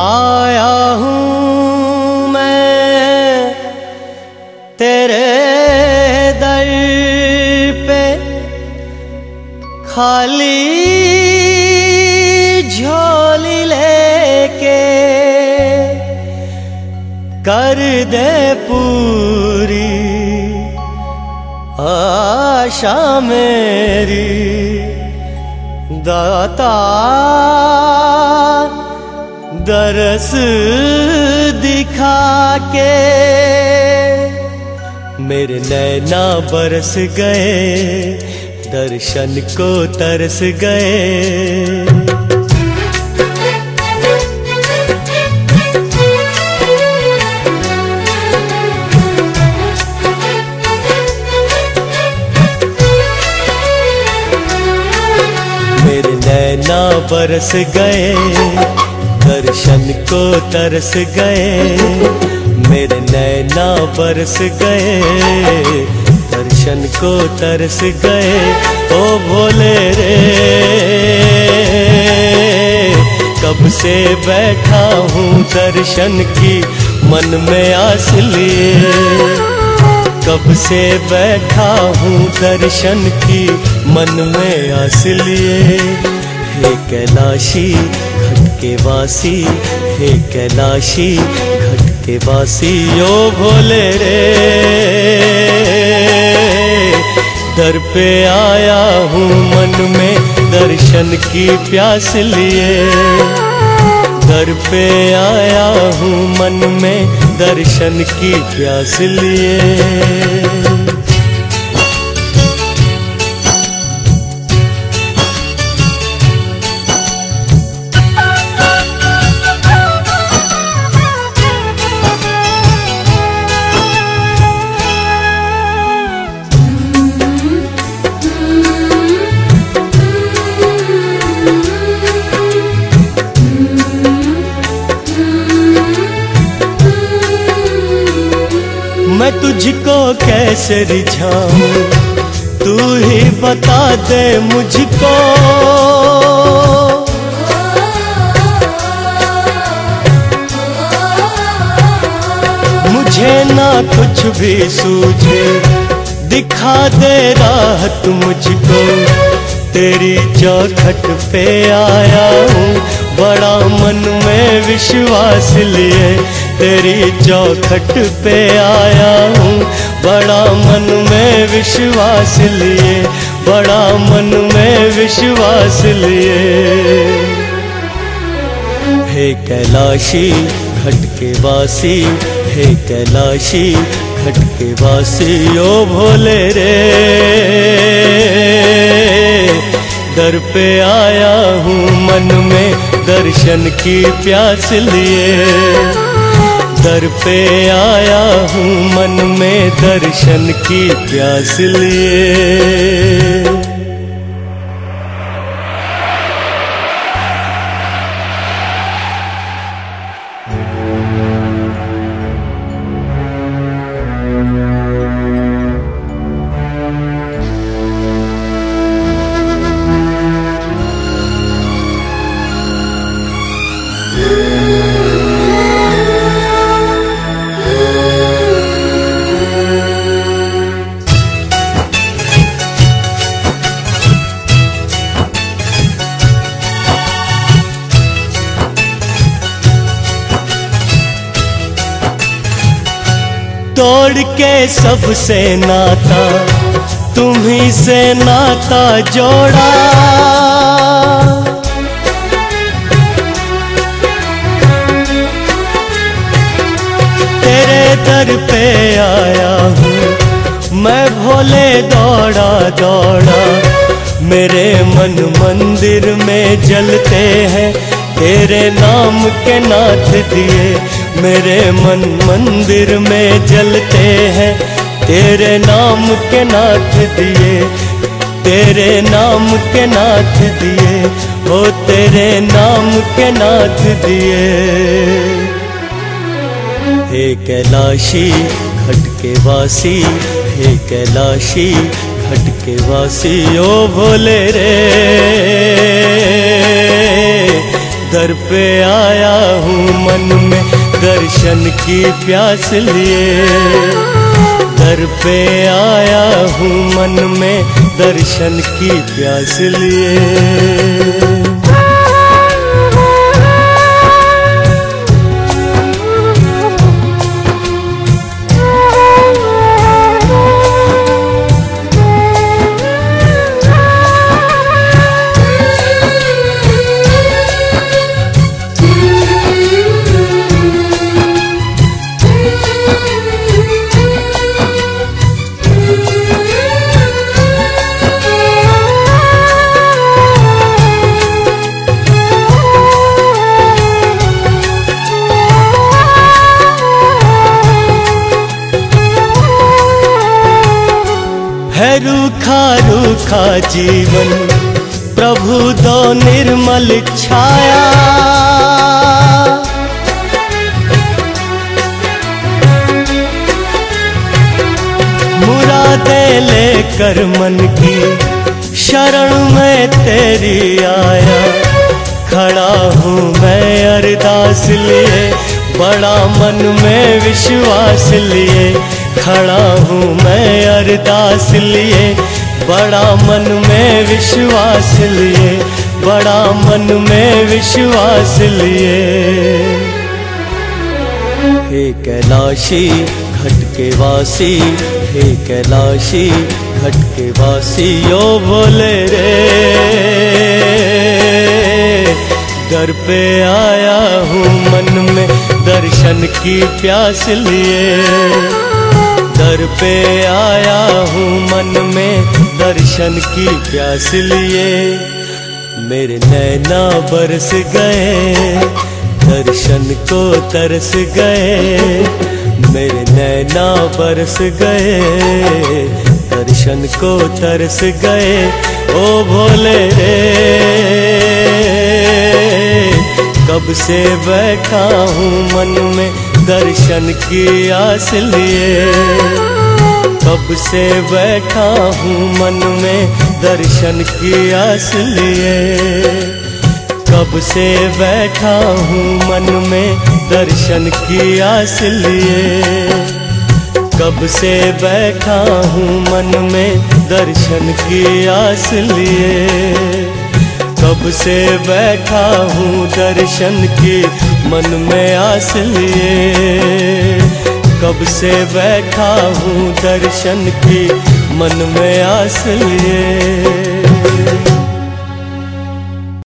आया हूँ मैं तेरे दर पे। खाली झोली लेके कर दे पूरी आशा मेरी। दाता दरस दिखा के मेरे नैना बरस गए, दर्शन को तरस गए। मेरे नैना बरस गए दर्शन को तरस गए, मेरे नैना बरस गए। दर्शन को तरस गए, ओ भोले रे। कब से बैठा हूँ दर्शन की मन में आस लिए कब से बैठा हूँ दर्शन की मन में आस लिए हे कैलाशी के वासी, हे कैलाशी, घट के वासी यो भोले रे। दर पे आया हूँ मन में दर्शन की प्यास लिए। दर पे आया हूँ मन में दर्शन की प्यास लिए। मैं तुझको कैसे रिझाऊं? तू ही बता दे मुझको। मुझे ना कुछ भी सूझे, दिखा दे राहत मुझको। तेरी चौखट पे आया हूँ, बड़ा मन में विश्वास लिए। तेरी चौखट पे आया हूँ। बड़ा मन में विश्वास लिए, बड़ा मन में विश्वास लिए। हे कैलाशी घट के वासी, हे कैलाशी घट के वासी, ओ भोले रे। दर पे आया हूँ मन में दर्शन की प्यास लिए। दर पे आया हूँ मन में दर्शन की प्यास लिए। तोड़ के सबसे नाता, तुम्ही से नाता जोड़ा। तेरे दर पे आया हूँ, मैं भोले दौड़ा दौड़ा। मेरे मन मंदिर में जलते हैं तेरे नाम के नाथ दिए, मेरे मन मंदिर में जलते हैं। तेरे नाम के नाथ दिए, तेरे नाम के नाथ दिए, ओ तेरे नाम के नाथ दिए। हे कैलाशी घट के वासी, हे कैलाशी घट के वासी, ओ भोले रे। दर पे आया हूँ मन में दर्शन की प्यास लिए। दर पे आया हूँ मन में दर्शन की प्यास लिए। रूखा जीवन, प्रभु दो निर्मल छाया। मुरादे लेकर मन की शरण में तेरी आया। खड़ा हूँ मैं अरदास लिए, बड़ा मन में विश्वास लिए। खड़ा हूँ मैं अरदास लिए बड़ा मन में विश्वास लिए, बड़ा मन में विश्वास लिए। हे कैलाशी घट के वासी, हे कैलाशी घट के वासी, यो बोले रे। दर पे आया हूँ मन में, दर्शन की प्यास लिए। दर पे आया हूँ मन में दर्शन की प्यास लिए। मेरे नैना बरस गए, दर्शन को तरस गए। मेरे नैना बरस गए, दर्शन को तरस गए। ओ भोले रे, कब से बैठा हूँ मन में दर्शन की आस लिए। कब से बैठा हूँ मन में दर्शन की आस लिए। कब से बैठा हूँ मन में दर्शन की आस लिए। कब से बैठा हूँ मन में दर्शन की आस लिए। कब से बैठा हूँ दर्शन की मन में आस लिए कब से बैठा हूँ दर्शन की मन में आस लिए